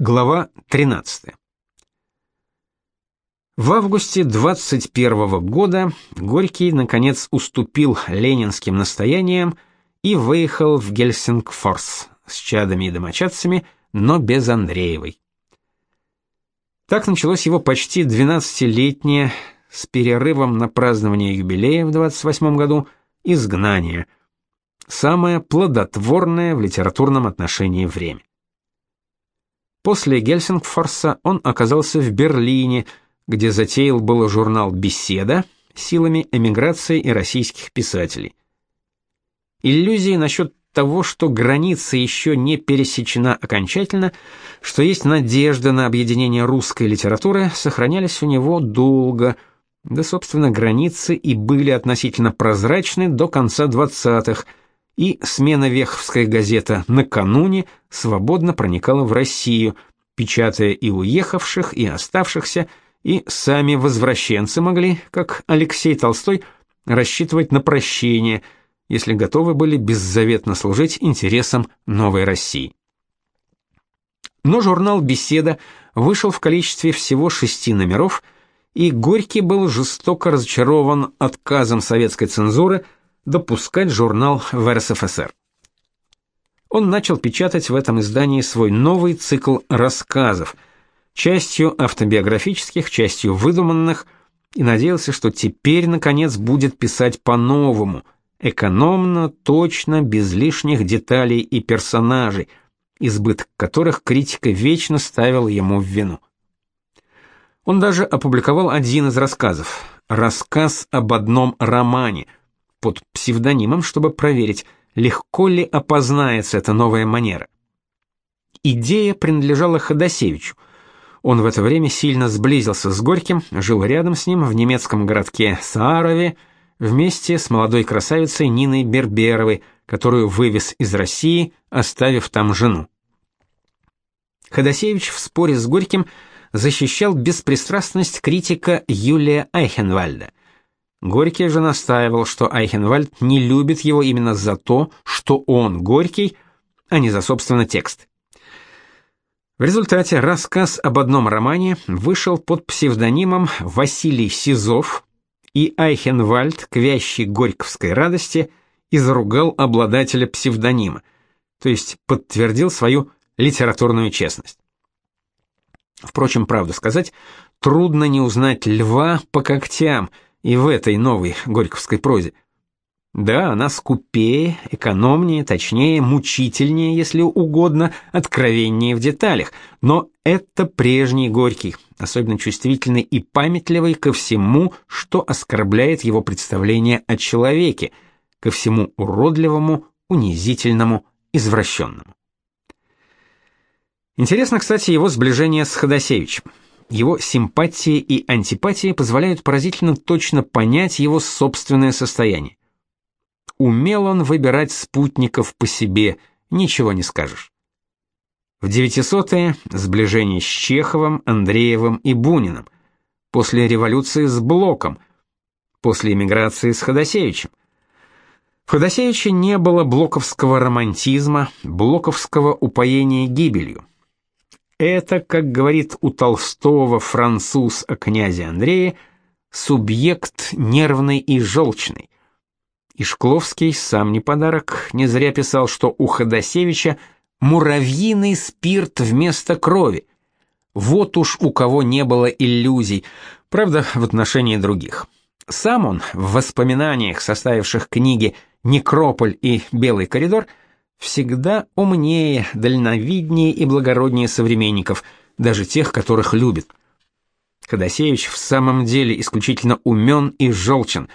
Глава 13. В августе 21 года Горький наконец уступил ленинским настояниям и выехал в Гельсингфорс с чадами и домочадцами, но без Андреевой. Так началось его почти 12-летнее с перерывом на празднование юбилея в 28 году изгнание. Самое плодотворное в литературном отношении время. После Гельсингфорса он оказался в Берлине, где затеял было журнал «Беседа» силами эмиграции и российских писателей. Иллюзии насчет того, что граница еще не пересечена окончательно, что есть надежда на объединение русской литературы, сохранялись у него долго, да, собственно, границы и были относительно прозрачны до конца 20-х, и смена Веховская газета накануне свободно проникала в Россию, печатая и уехавших, и оставшихся, и сами возвращенцы могли, как Алексей Толстой, рассчитывать на прощение, если готовы были беззаветно служить интересам новой России. Но журнал «Беседа» вышел в количестве всего шести номеров, и Горький был жестоко разочарован отказом советской цензуры – допускать журнал в РСФСР. Он начал печатать в этом издании свой новый цикл рассказов, частью автобиографических, частью выдуманных, и надеялся, что теперь наконец будет писать по-новому, экономно, точно, без лишних деталей и персонажей, избыток которых критика вечно ставила ему в вину. Он даже опубликовал один из рассказов, рассказ об одном романе – под псевдонимом, чтобы проверить, легко ли опознается эта новая манера. Идея принадлежала Ходосевичу. Он в это время сильно сблизился с Горьким, жил рядом с ним в немецком городке Саарове вместе с молодой красавицей Ниной Берберовой, которую вывез из России, оставив там жену. Ходосевич в споре с Горьким защищал беспристрастность критика Юлия Айхенвальда – Горький же настаивал, что Айхенвальд не любит его именно за то, что он Горький, а не за собственно текст. В результате рассказ об одном романе вышел под псевдонимом Василий Сизов, и Айхенвальд к вящей горьковской радости изругал обладателя псевдонима, то есть подтвердил свою литературную честность. Впрочем, правду сказать, трудно не узнать льва по когтям – и в этой новой горьковской прозе. Да, она скупее, экономнее, точнее, мучительнее, если угодно, откровеннее в деталях, но это прежний Горький, особенно чувствительный и памятливый ко всему, что оскорбляет его представление о человеке, ко всему уродливому, унизительному, извращенному. Интересно, кстати, его сближение с Ходосевичем. Его симпатии и антипатии позволяют поразительно точно понять его собственное состояние. Умел он выбирать спутников по себе, ничего не скажешь. В 900-е сближение с Чеховым, Андреевым и Буниным, после революции с Блоком, после эмиграции с Ходосевичем. В Ходосевиче не было блоковского романтизма, блоковского упоения гибелью. Это, как говорит у Толстого француз о князе Андрее, субъект нервный и желчный. И Шкловский, сам не подарок, не зря писал, что у Ходосевича муравьиный спирт вместо крови. Вот уж у кого не было иллюзий, правда, в отношении других. Сам он в воспоминаниях, составивших книги «Некрополь» и «Белый коридор», всегда умнее, дальновиднее и благороднее современников, даже тех, которых любит. Ходосевич в самом деле исключительно умен и желчен,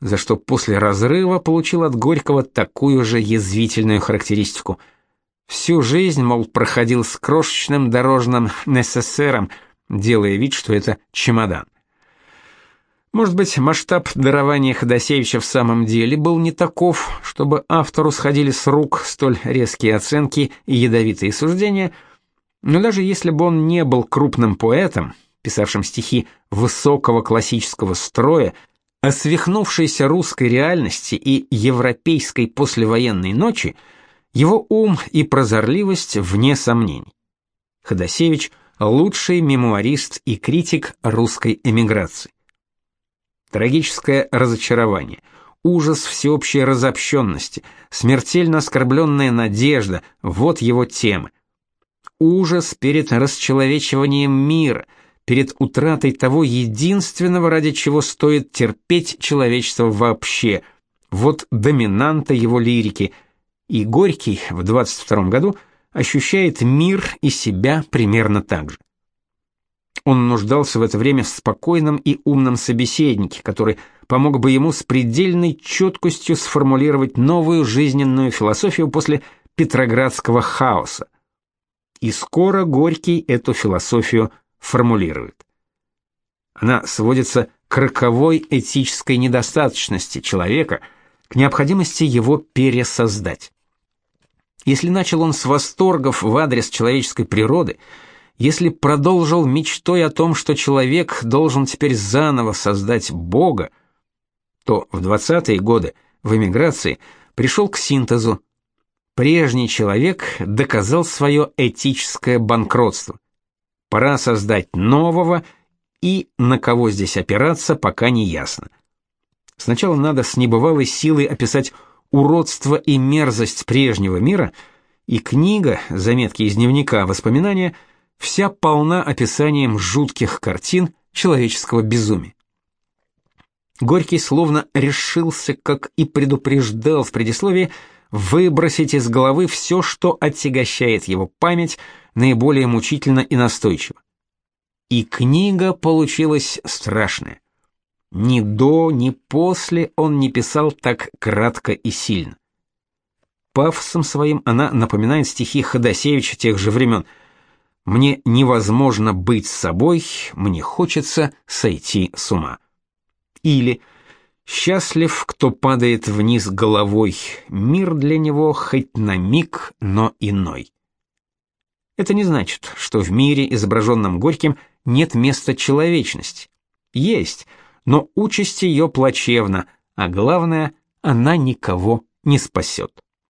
за что после разрыва получил от Горького такую же язвительную характеристику. Всю жизнь, мол, проходил с крошечным дорожным НССРом, делая вид, что это чемодан. Может быть, масштаб дарования Ходосевича в самом деле был не таков, чтобы автору сходили с рук столь резкие оценки и ядовитые суждения, но даже если бы он не был крупным поэтом, писавшим стихи высокого классического строя, о свихнувшейся русской реальности и европейской послевоенной ночи, его ум и прозорливость вне сомнений. Ходосевич лучший мемуарист и критик русской эмиграции. Трагическое разочарование, ужас всеобщей разобщенности, смертельно оскорбленная надежда вот его темы. Ужас перед расчеловечиванием мира, перед утратой того единственного, ради чего стоит терпеть человечество вообще. Вот доминанта его лирики. И Горький в 22 году ощущает мир и себя примерно так же. Он нуждался в это время в спокойном и умном собеседнике, который помог бы ему с предельной четкостью сформулировать новую жизненную философию после петроградского хаоса. И скоро Горький эту философию формулирует. Она сводится к роковой этической недостаточности человека, к необходимости его пересоздать. Если начал он с восторгов в адрес человеческой природы, если продолжил мечтой о том, что человек должен теперь заново создать Бога, то в 20-е годы в эмиграции пришел к синтезу. Прежний человек доказал свое этическое банкротство. Пора создать нового, и на кого здесь опираться, пока не ясно. Сначала надо с небывалой силой описать уродство и мерзость прежнего мира, и книга, заметки из дневника, воспоминания – вся полна описанием жутких картин человеческого безумия. Горький словно решился, как и предупреждал в предисловии, выбросить из головы все, что отягощает его память наиболее мучительно и настойчиво. И книга получилась страшная. Ни до, ни после он не писал так кратко и сильно. Пафосом своим она напоминает стихи Ходосевича тех же времен – мне невозможно быть собой, мне хочется сойти с ума. Или счастлив, кто падает вниз головой, мир для него хоть на миг, но иной. Это не значит, что в мире, изображенном Горьким, нет места человечности. Есть, но участь ее плачевна, а главное, она никого не спасет.